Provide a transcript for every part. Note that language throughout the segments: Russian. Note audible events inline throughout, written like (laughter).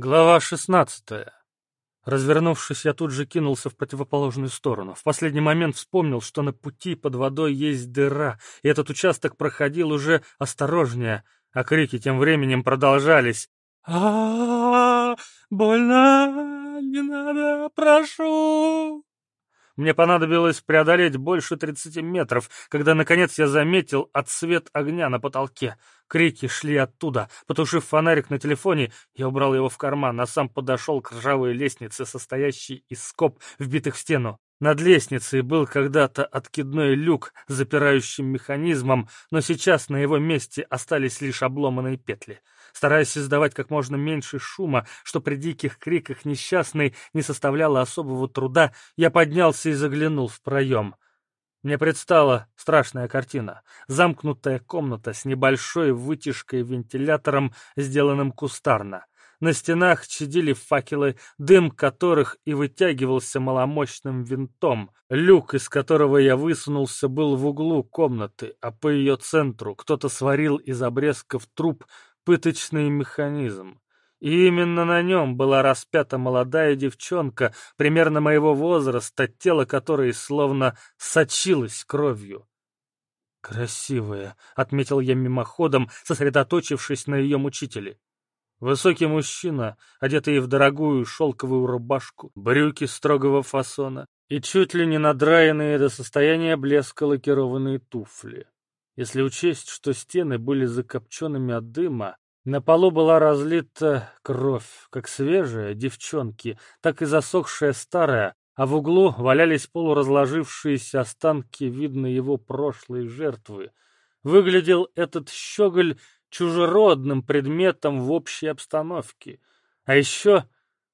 Глава шестнадцатая. Развернувшись, я тут же кинулся в противоположную сторону. В последний момент вспомнил, что на пути под водой есть дыра, и этот участок проходил уже осторожнее, а крики тем временем продолжались. а, Больно! Не надо! Прошу!» Мне понадобилось преодолеть больше тридцати метров, когда, наконец, я заметил отсвет огня на потолке. Крики шли оттуда. Потушив фонарик на телефоне, я убрал его в карман, а сам подошел к ржавой лестнице, состоящей из скоб, вбитых в стену. Над лестницей был когда-то откидной люк с запирающим механизмом, но сейчас на его месте остались лишь обломанные петли. Стараясь издавать как можно меньше шума, что при диких криках несчастный не составляло особого труда, я поднялся и заглянул в проем. Мне предстала страшная картина. Замкнутая комната с небольшой вытяжкой-вентилятором, сделанным кустарно. На стенах чадили факелы, дым которых и вытягивался маломощным винтом. Люк, из которого я высунулся, был в углу комнаты, а по ее центру кто-то сварил из обрезков труб пыточный механизм. И именно на нем была распята молодая девчонка, примерно моего возраста, тело которой словно сочилось кровью. «Красивая», — отметил я мимоходом, сосредоточившись на ее мучителе. Высокий мужчина, одетый в дорогую шелковую рубашку, брюки строгого фасона и чуть ли не надраенные до состояния блеска лакированные туфли. Если учесть, что стены были закопченными от дыма, на полу была разлита кровь, как свежая девчонки, так и засохшая старая, а в углу валялись полуразложившиеся останки, видно, его прошлой жертвы. Выглядел этот щеголь чужеродным предметом в общей обстановке. А еще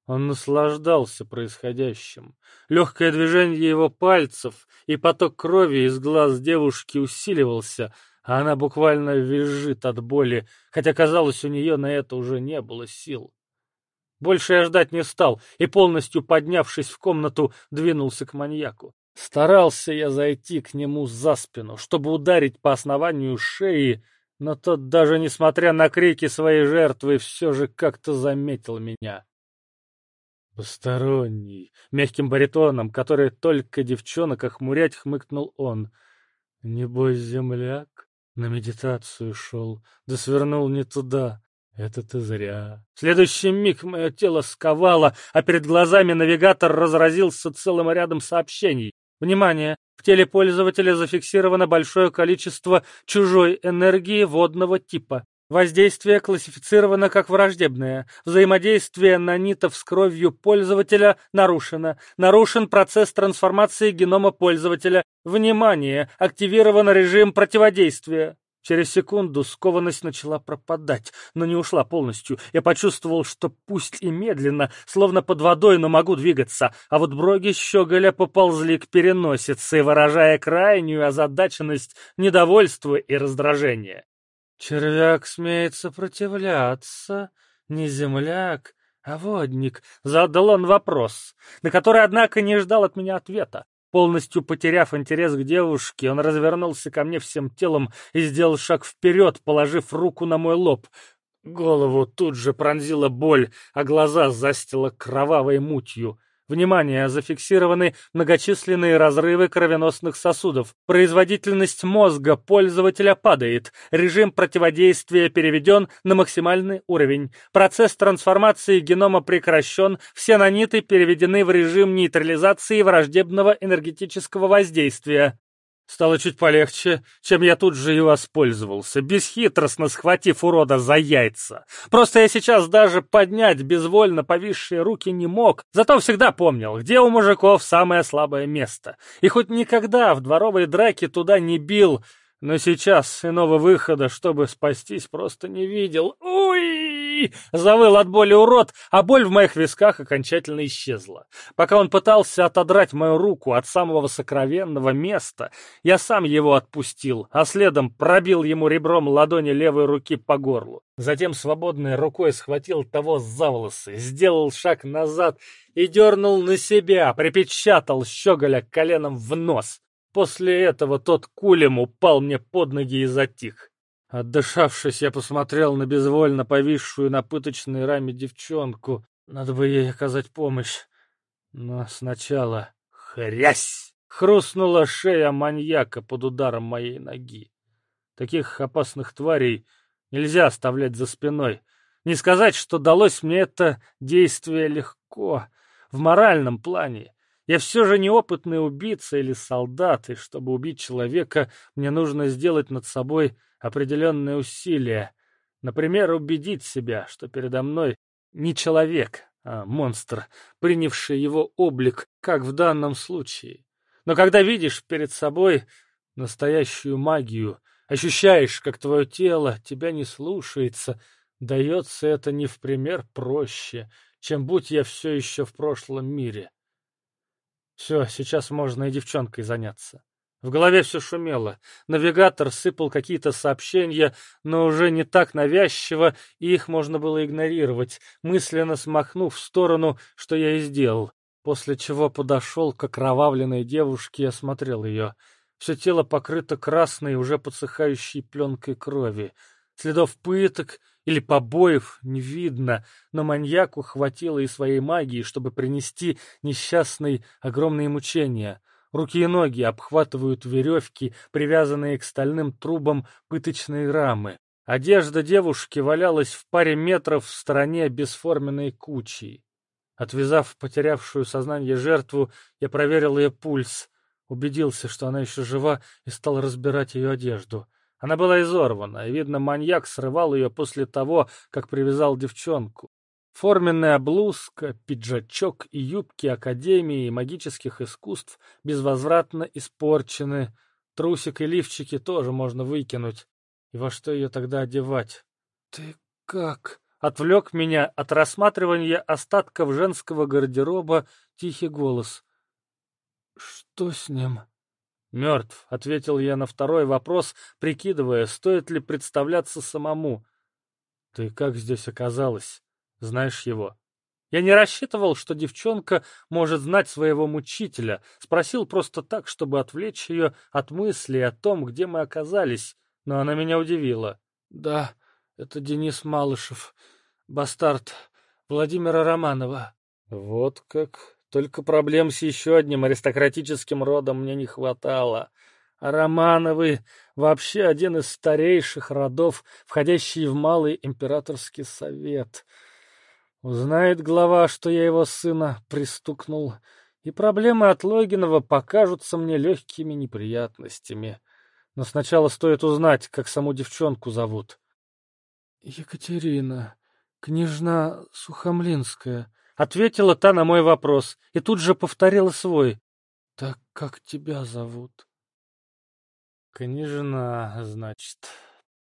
он наслаждался происходящим. Легкое движение его пальцев и поток крови из глаз девушки усиливался, а она буквально визжит от боли, хотя, казалось, у нее на это уже не было сил. Больше я ждать не стал и, полностью поднявшись в комнату, двинулся к маньяку. Старался я зайти к нему за спину, чтобы ударить по основанию шеи, но тот, даже несмотря на крики своей жертвы, все же как-то заметил меня. «Посторонний», — мягким баритоном, который только девчонок охмурять, хмыкнул он. «Небось, земляк на медитацию шел, да свернул не туда. Это ты зря». В следующий миг мое тело сковало, а перед глазами навигатор разразился целым рядом сообщений. Внимание! В теле пользователя зафиксировано большое количество чужой энергии водного типа. Воздействие классифицировано как враждебное. Взаимодействие нанитов с кровью пользователя нарушено. Нарушен процесс трансформации генома пользователя. Внимание! Активирован режим противодействия. Через секунду скованность начала пропадать, но не ушла полностью. Я почувствовал, что пусть и медленно, словно под водой, но могу двигаться, а вот броги щеголя поползли к переносице, выражая крайнюю озадаченность, недовольство и раздражение. «Червяк смеет сопротивляться, не земляк, а водник», — задал он вопрос, на который, однако, не ждал от меня ответа. Полностью потеряв интерес к девушке, он развернулся ко мне всем телом и сделал шаг вперед, положив руку на мой лоб. Голову тут же пронзила боль, а глаза застила кровавой мутью. Внимание, зафиксированы многочисленные разрывы кровеносных сосудов. Производительность мозга пользователя падает. Режим противодействия переведен на максимальный уровень. Процесс трансформации генома прекращен. Все наниты переведены в режим нейтрализации враждебного энергетического воздействия. Стало чуть полегче, чем я тут же и воспользовался, бесхитростно схватив урода за яйца. Просто я сейчас даже поднять безвольно повисшие руки не мог, зато всегда помнил, где у мужиков самое слабое место. И хоть никогда в дворовой драке туда не бил, но сейчас иного выхода, чтобы спастись, просто не видел. Завыл от боли урод, а боль в моих висках окончательно исчезла. Пока он пытался отодрать мою руку от самого сокровенного места, я сам его отпустил, а следом пробил ему ребром ладони левой руки по горлу. Затем свободной рукой схватил того за волосы, сделал шаг назад и дернул на себя, припечатал щеголя коленом в нос. После этого тот кулем упал мне под ноги и затих. Отдышавшись, я посмотрел на безвольно повисшую на пыточной раме девчонку. Надо бы ей оказать помощь. Но сначала... Хрясь! Хрустнула шея маньяка под ударом моей ноги. Таких опасных тварей нельзя оставлять за спиной. Не сказать, что далось мне это действие легко, в моральном плане. Я все же неопытный убийца или солдат, и чтобы убить человека, мне нужно сделать над собой определенные усилия. Например, убедить себя, что передо мной не человек, а монстр, принявший его облик, как в данном случае. Но когда видишь перед собой настоящую магию, ощущаешь, как твое тело тебя не слушается, дается это не в пример проще, чем будь я все еще в прошлом мире. Все, сейчас можно и девчонкой заняться. В голове все шумело. Навигатор сыпал какие-то сообщения, но уже не так навязчиво, и их можно было игнорировать, мысленно смахнув в сторону, что я и сделал, после чего подошел к окровавленной девушке и осмотрел ее. Все тело покрыто красной, уже подсыхающей пленкой крови. Следов пыток или побоев не видно, но маньяку хватило и своей магии, чтобы принести несчастной огромные мучения. Руки и ноги обхватывают веревки, привязанные к стальным трубам пыточной рамы. Одежда девушки валялась в паре метров в стороне бесформенной кучей. Отвязав потерявшую сознание жертву, я проверил ее пульс, убедился, что она еще жива, и стал разбирать ее одежду. Она была изорвана, и, видно, маньяк срывал ее после того, как привязал девчонку. Форменная блузка, пиджачок и юбки Академии магических искусств безвозвратно испорчены. Трусик и лифчики тоже можно выкинуть. И во что ее тогда одевать? — Ты как? — отвлек меня от рассматривания остатков женского гардероба тихий голос. — Что с ним? — «Мертв», — ответил я на второй вопрос, прикидывая, стоит ли представляться самому. «Ты как здесь оказалась? Знаешь его?» Я не рассчитывал, что девчонка может знать своего мучителя, спросил просто так, чтобы отвлечь ее от мыслей о том, где мы оказались, но она меня удивила. «Да, это Денис Малышев, бастард Владимира Романова». «Вот как», только проблем с еще одним аристократическим родом мне не хватало. А Романовы — вообще один из старейших родов, входящий в Малый Императорский Совет. Узнает глава, что я его сына пристукнул, и проблемы от Логинова покажутся мне легкими неприятностями. Но сначала стоит узнать, как саму девчонку зовут. — Екатерина, княжна Сухомлинская, Ответила та на мой вопрос и тут же повторила свой. «Так как тебя зовут?» «Княжна, значит.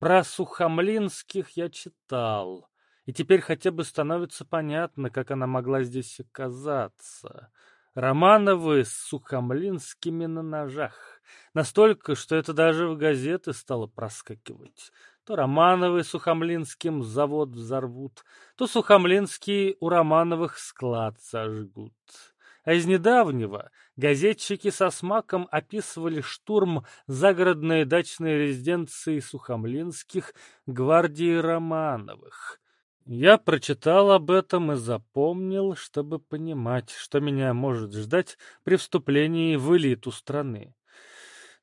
Про Сухомлинских я читал, и теперь хотя бы становится понятно, как она могла здесь оказаться. Романовы с Сухомлинскими на ножах. Настолько, что это даже в газеты стало проскакивать. То Романовы Сухомлинским завод взорвут, то Сухомлинские у Романовых склад сожгут. А из недавнего газетчики со смаком описывали штурм загородной дачной резиденции Сухомлинских гвардии Романовых. Я прочитал об этом и запомнил, чтобы понимать, что меня может ждать при вступлении в элиту страны.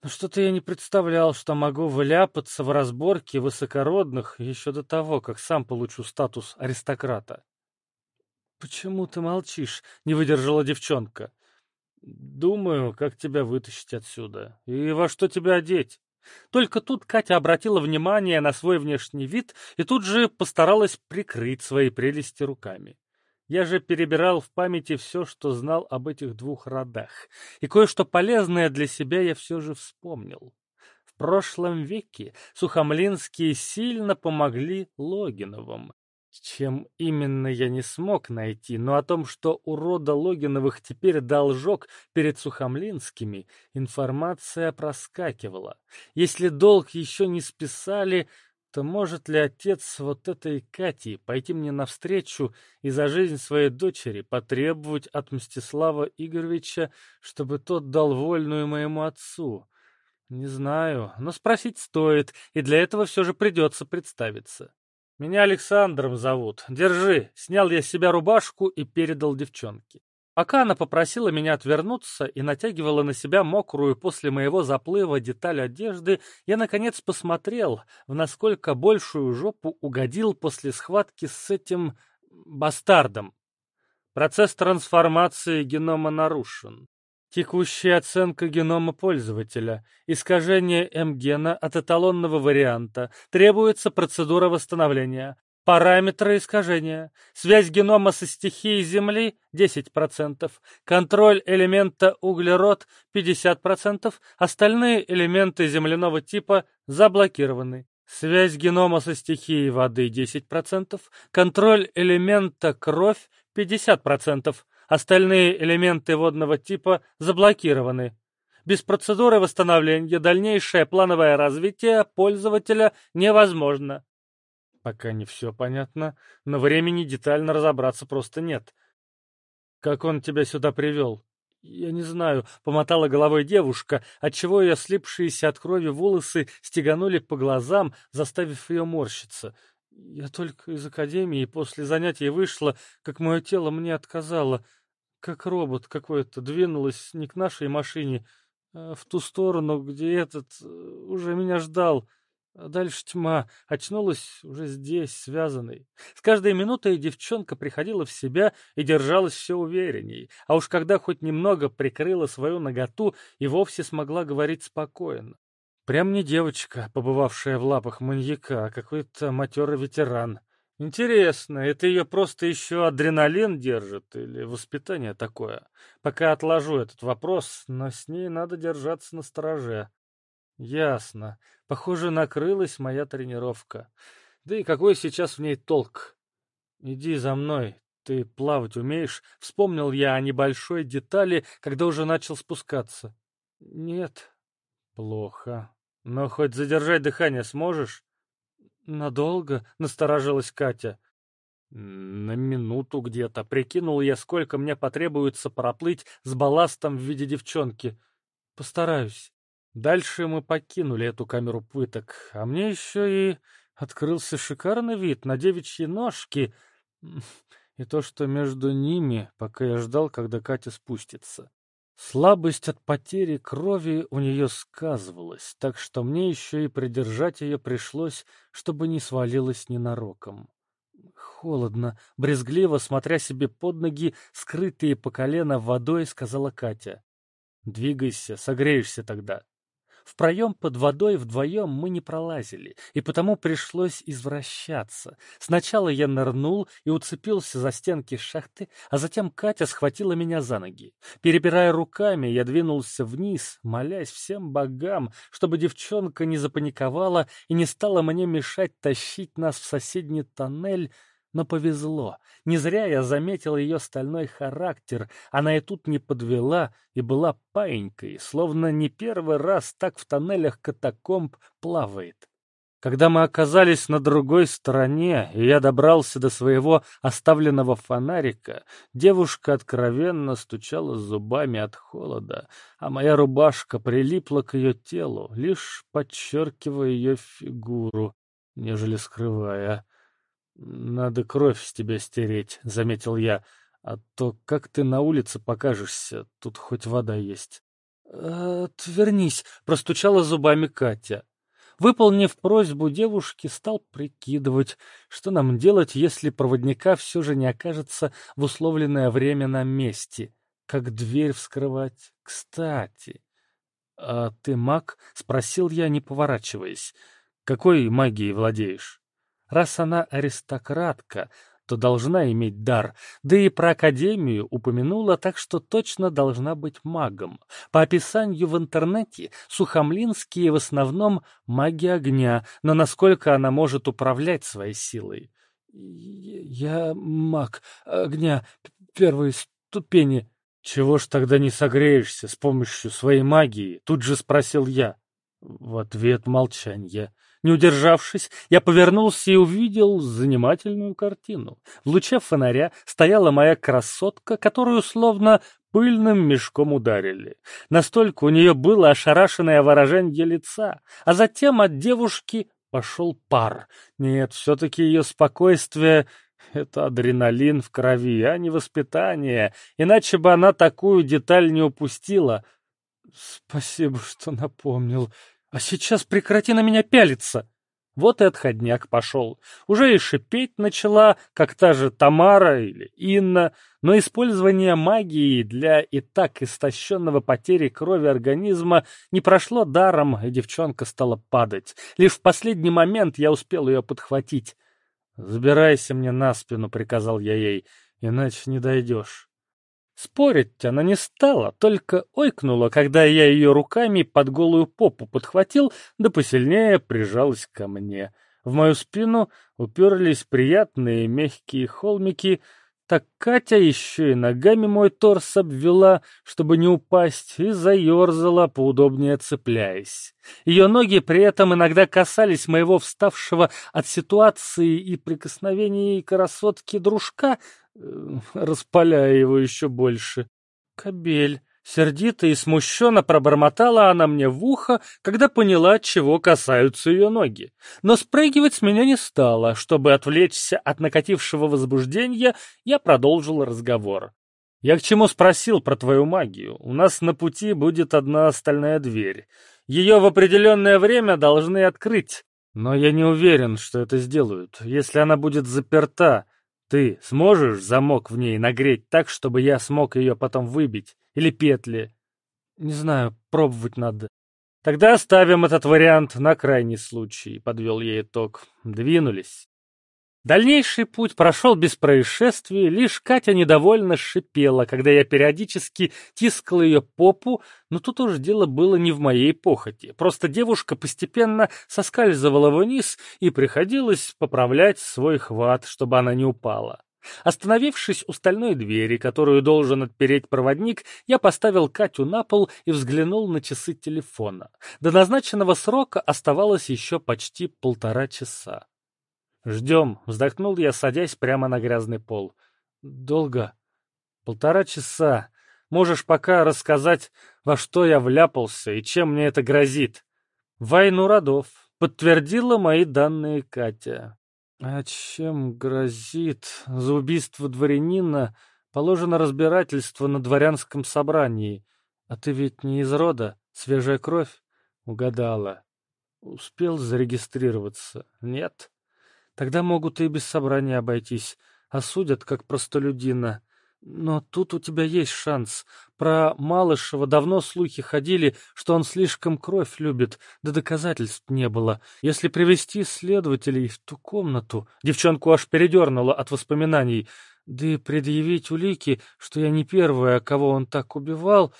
Но что-то я не представлял, что могу вляпаться в разборки высокородных еще до того, как сам получу статус аристократа. «Почему ты молчишь?» — не выдержала девчонка. «Думаю, как тебя вытащить отсюда и во что тебя одеть». Только тут Катя обратила внимание на свой внешний вид и тут же постаралась прикрыть свои прелести руками. Я же перебирал в памяти все, что знал об этих двух родах, и кое-что полезное для себя я все же вспомнил. В прошлом веке Сухомлинские сильно помогли Логиновым. Чем именно я не смог найти, но о том, что у рода Логиновых теперь должок перед Сухомлинскими, информация проскакивала. Если долг еще не списали, то может ли отец вот этой Кати пойти мне навстречу и за жизнь своей дочери потребовать от Мстислава Игоревича, чтобы тот дал вольную моему отцу? Не знаю, но спросить стоит, и для этого все же придется представиться. Меня Александром зовут. Держи. Снял я с себя рубашку и передал девчонке. Пока она попросила меня отвернуться и натягивала на себя мокрую после моего заплыва деталь одежды, я, наконец, посмотрел, в насколько большую жопу угодил после схватки с этим бастардом. Процесс трансформации генома нарушен. Текущая оценка генома пользователя. Искажение М-гена от эталонного варианта. Требуется процедура восстановления. Параметры искажения. Связь генома со стихией Земли 10%. Контроль элемента углерод 50%. Остальные элементы земляного типа заблокированы. Связь генома со стихией воды 10%. Контроль элемента кровь 50%. Остальные элементы водного типа заблокированы. Без процедуры восстановления дальнейшее плановое развитие пользователя невозможно. Пока не все понятно, но времени детально разобраться просто нет. Как он тебя сюда привел? Я не знаю, помотала головой девушка, отчего ее слипшиеся от крови волосы стеганули по глазам, заставив ее морщиться. Я только из академии после занятий вышла, как мое тело мне отказало. Как робот какой-то двинулось не к нашей машине, а в ту сторону, где этот э, уже меня ждал. А дальше тьма. Очнулась уже здесь, связанной. С каждой минутой девчонка приходила в себя и держалась все уверенней. А уж когда хоть немного прикрыла свою наготу и вовсе смогла говорить спокойно. Прям не девочка, побывавшая в лапах маньяка, а какой-то матерый ветеран. Интересно, это ее просто еще адреналин держит или воспитание такое? Пока отложу этот вопрос, но с ней надо держаться на стороже. Ясно. Похоже, накрылась моя тренировка. Да и какой сейчас в ней толк? Иди за мной. Ты плавать умеешь? Вспомнил я о небольшой детали, когда уже начал спускаться. Нет. Плохо. Но хоть задержать дыхание сможешь? Надолго? Насторожилась Катя. На минуту где-то. Прикинул я, сколько мне потребуется проплыть с балластом в виде девчонки. Постараюсь. Дальше мы покинули эту камеру пыток, а мне еще и открылся шикарный вид на девичьи ножки (laughs) и то, что между ними, пока я ждал, когда Катя спустится. Слабость от потери крови у нее сказывалась, так что мне еще и придержать ее пришлось, чтобы не свалилась ненароком. Холодно, брезгливо, смотря себе под ноги, скрытые по колено водой, сказала Катя. «Двигайся, согреешься тогда». В проем под водой вдвоем мы не пролазили, и потому пришлось извращаться. Сначала я нырнул и уцепился за стенки шахты, а затем Катя схватила меня за ноги. Перебирая руками, я двинулся вниз, молясь всем богам, чтобы девчонка не запаниковала и не стала мне мешать тащить нас в соседний тоннель, но повезло. Не зря я заметил ее стальной характер. Она и тут не подвела и была паинькой, словно не первый раз так в тоннелях катакомб плавает. Когда мы оказались на другой стороне, и я добрался до своего оставленного фонарика, девушка откровенно стучала зубами от холода, а моя рубашка прилипла к ее телу, лишь подчеркивая ее фигуру, нежели скрывая. «Надо кровь с тебя стереть», — заметил я. «А то как ты на улице покажешься? Тут хоть вода есть». «Отвернись», — простучала зубами Катя. Выполнив просьбу девушки, стал прикидывать, что нам делать, если проводника все же не окажется в условленное время на месте. Как дверь вскрывать? Кстати. — А ты маг? — спросил я, не поворачиваясь. — Какой магией владеешь? Раз она аристократка, то должна иметь дар, да и про Академию упомянула, так что точно должна быть магом. По описанию в интернете, сухомлинские в основном маги огня, но насколько она может управлять своей силой? «Я маг огня первой ступени». «Чего ж тогда не согреешься с помощью своей магии?» Тут же спросил я. В ответ молчанье. Не удержавшись, я повернулся и увидел занимательную картину. В луче фонаря стояла моя красотка, которую словно пыльным мешком ударили. Настолько у нее было ошарашенное выражение лица, а затем от девушки пошел пар. Нет, все-таки ее спокойствие — это адреналин в крови, а не воспитание, иначе бы она такую деталь не упустила. Спасибо, что напомнил. А сейчас прекрати на меня пялиться. Вот и отходняк пошел. Уже и шипеть начала, как та же Тамара или Инна, но использование магии для и так истощенного потери крови организма не прошло даром, и девчонка стала падать. Лишь в последний момент я успел ее подхватить. «Забирайся мне на спину», — приказал я ей, — «иначе не дойдешь». Спорить она не стала, только ойкнула, когда я ее руками под голую попу подхватил, да посильнее прижалась ко мне. В мою спину уперлись приятные мягкие холмики, так Катя еще и ногами мой торс обвела, чтобы не упасть, и заерзала, поудобнее цепляясь. Ее ноги при этом иногда касались моего вставшего от ситуации и прикосновений красотки дружка, распаляя его еще больше. Кобель. Сердито и смущенно пробормотала она мне в ухо, когда поняла, чего касаются ее ноги. Но спрыгивать с меня не стала. Чтобы отвлечься от накатившего возбуждения, я продолжил разговор. «Я к чему спросил про твою магию? У нас на пути будет одна остальная дверь. Ее в определенное время должны открыть. Но я не уверен, что это сделают. Если она будет заперта, ты сможешь замок в ней нагреть так, чтобы я смог ее потом выбить? Или петли? Не знаю, пробовать надо. Тогда оставим этот вариант на крайний случай, подвел я итог. Двинулись. Дальнейший путь прошел без происшествий, лишь Катя недовольно шипела, когда я периодически тискал ее попу, но тут уж дело было не в моей похоти. Просто девушка постепенно соскальзывала вниз, и приходилось поправлять свой хват, чтобы она не упала. Остановившись у стальной двери, которую должен отпереть проводник, я поставил Катю на пол и взглянул на часы телефона. До назначенного срока оставалось еще почти полтора часа. «Ждем», — вздохнул я, садясь прямо на грязный пол. «Долго?» «Полтора часа. Можешь пока рассказать, во что я вляпался и чем мне это грозит?» «Войну родов», — подтвердила мои данные Катя. «А чем грозит? За убийство дворянина положено разбирательство на дворянском собрании. А ты ведь не из рода? Свежая кровь?» «Угадала». «Успел зарегистрироваться?» «Нет». Тогда могут и без собрания обойтись, осудят как простолюдина. Но тут у тебя есть шанс. Про Малышева давно слухи ходили, что он слишком кровь любит, да доказательств не было. Если привести следователей в ту комнату... Девчонку аж передернуло от воспоминаний. Да и предъявить улики, что я не первая, кого он так убивал...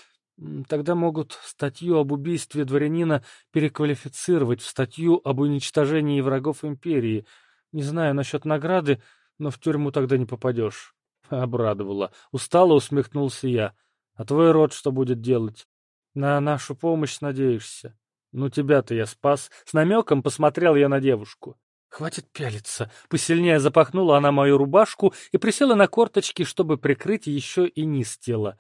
Тогда могут статью об убийстве дворянина переквалифицировать в статью об уничтожении врагов империи — не знаю насчет награды, но в тюрьму тогда не попадешь. Обрадовала. Устало усмехнулся я. А твой род что будет делать? На нашу помощь надеешься? Ну, тебя-то я спас. С намеком посмотрел я на девушку. Хватит пялиться. Посильнее запахнула она мою рубашку и присела на корточки, чтобы прикрыть еще и низ тела.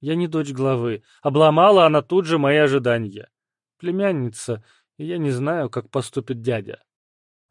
Я не дочь главы. Обломала она тут же мои ожидания. Племянница, и я не знаю, как поступит дядя.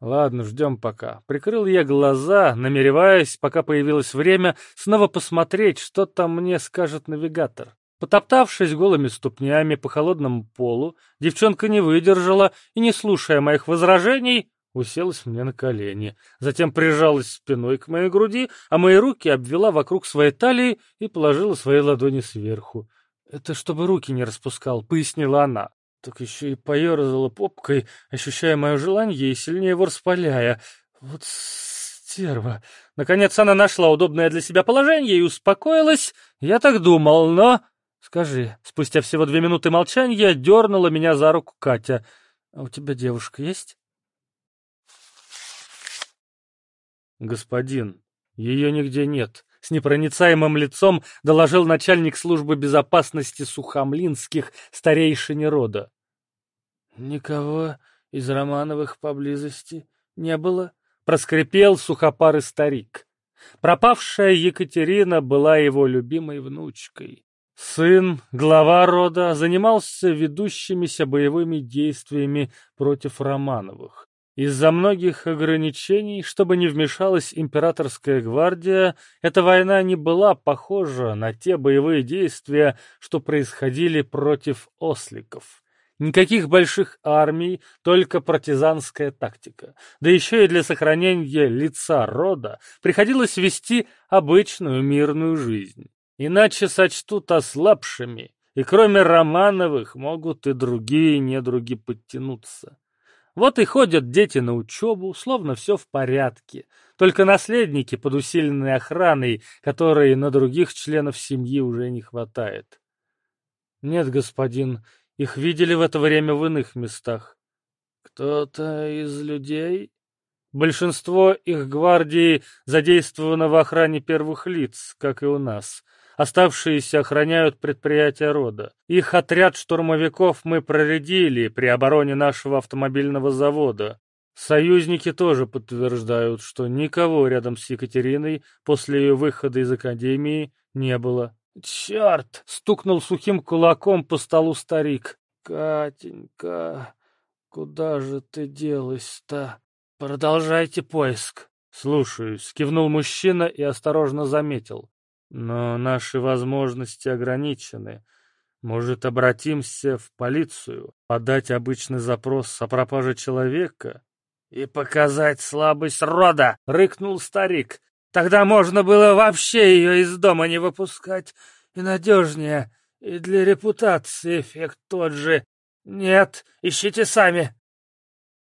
Ладно, ждем пока. Прикрыл я глаза, намереваясь, пока появилось время, снова посмотреть, что там мне скажет навигатор. Потоптавшись голыми ступнями по холодному полу, девчонка не выдержала и, не слушая моих возражений, уселась мне на колени. Затем прижалась спиной к моей груди, а мои руки обвела вокруг своей талии и положила свои ладони сверху. «Это чтобы руки не распускал», — пояснила она так еще и поерзала попкой, ощущая мое желание и сильнее его распаляя. Вот стерва. Наконец она нашла удобное для себя положение и успокоилась. Я так думал, но... Скажи, спустя всего две минуты молчания дернула меня за руку Катя. А у тебя девушка есть? Господин, ее нигде нет. С непроницаемым лицом доложил начальник службы безопасности Сухомлинских старейшине рода. «Никого из Романовых поблизости не было?» — проскрипел сухопарый старик. Пропавшая Екатерина была его любимой внучкой. Сын, глава рода, занимался ведущимися боевыми действиями против Романовых. Из-за многих ограничений, чтобы не вмешалась императорская гвардия, эта война не была похожа на те боевые действия, что происходили против осликов. Никаких больших армий, только партизанская тактика. Да еще и для сохранения лица рода приходилось вести обычную мирную жизнь. Иначе сочтут ослабшими, и кроме Романовых могут и другие недруги подтянуться. Вот и ходят дети на учебу, словно все в порядке. Только наследники под усиленной охраной, которой на других членов семьи уже не хватает. Нет, господин, их видели в это время в иных местах. Кто-то из людей? Большинство их гвардии задействовано в охране первых лиц, как и у нас. Оставшиеся охраняют предприятия рода. Их отряд штурмовиков мы проредили при обороне нашего автомобильного завода. Союзники тоже подтверждают, что никого рядом с Екатериной после ее выхода из академии не было. «Черт!» — стукнул сухим кулаком по столу старик. «Катенька, куда же ты делась-то? Продолжайте поиск». «Слушаюсь», — кивнул мужчина и осторожно заметил. «Но наши возможности ограничены. Может, обратимся в полицию, подать обычный запрос о пропаже человека?» «И показать слабость рода!» — рыкнул старик. Тогда можно было вообще ее из дома не выпускать. И надежнее, и для репутации эффект тот же. Нет, ищите сами.